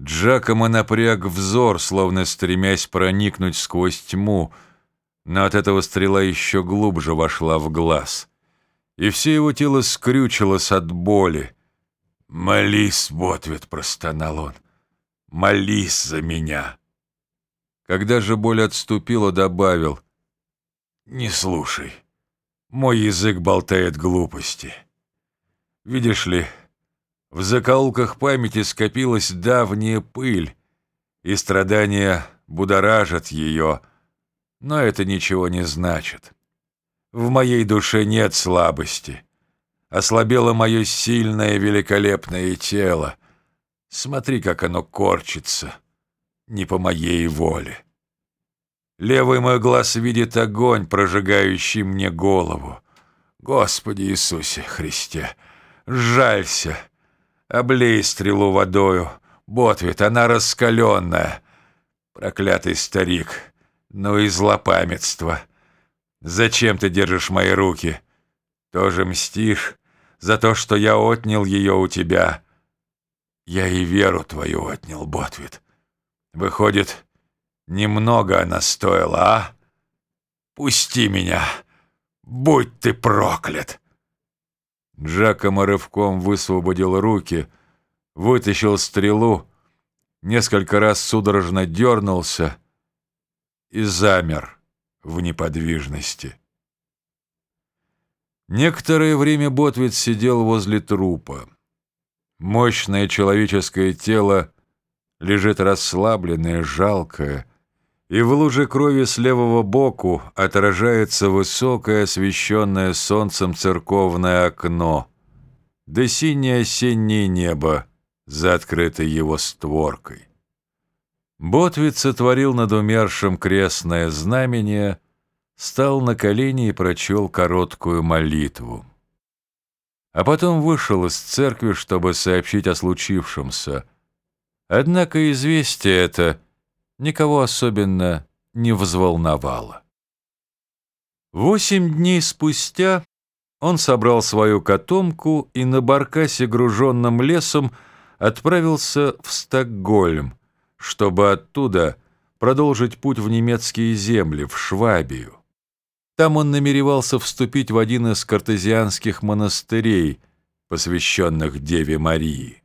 Джакомо напряг взор, словно стремясь проникнуть сквозь тьму, но от этого стрела еще глубже вошла в глаз, и все его тело скрючилось от боли. «Молись, Ботвит!» — простонал он. «Молись за меня!» Когда же боль отступила, добавил. «Не слушай, мой язык болтает глупости. Видишь ли, в закоулках памяти скопилась давняя пыль, и страдания будоражат ее, но это ничего не значит. В моей душе нет слабости. Ослабело мое сильное великолепное тело. Смотри, как оно корчится, не по моей воле. Левый мой глаз видит огонь, прожигающий мне голову. Господи Иисусе Христе, жалься! Облей стрелу водою. Ботвит, она раскаленная. Проклятый старик, ну и злопамятство. Зачем ты держишь мои руки? Тоже мстишь за то, что я отнял ее у тебя. Я и веру твою отнял, Ботвит. Выходит, немного она стоила, а? Пусти меня, будь ты проклят!» Джакомо рывком высвободил руки, вытащил стрелу, несколько раз судорожно дернулся и замер в неподвижности. Некоторое время Ботвит сидел возле трупа. Мощное человеческое тело лежит расслабленное, жалкое, и в луже крови с левого боку отражается высокое, освещенное солнцем церковное окно, да синее осеннее небо за открытой его створкой. Ботвиц сотворил над умершим крестное знамение, стал на колени и прочел короткую молитву. А потом вышел из церкви, чтобы сообщить о случившемся. Однако известие это — никого особенно не взволновало. Восемь дней спустя он собрал свою котомку и на баркасе, груженном лесом, отправился в Стокгольм, чтобы оттуда продолжить путь в немецкие земли, в Швабию. Там он намеревался вступить в один из картезианских монастырей, посвященных Деве Марии.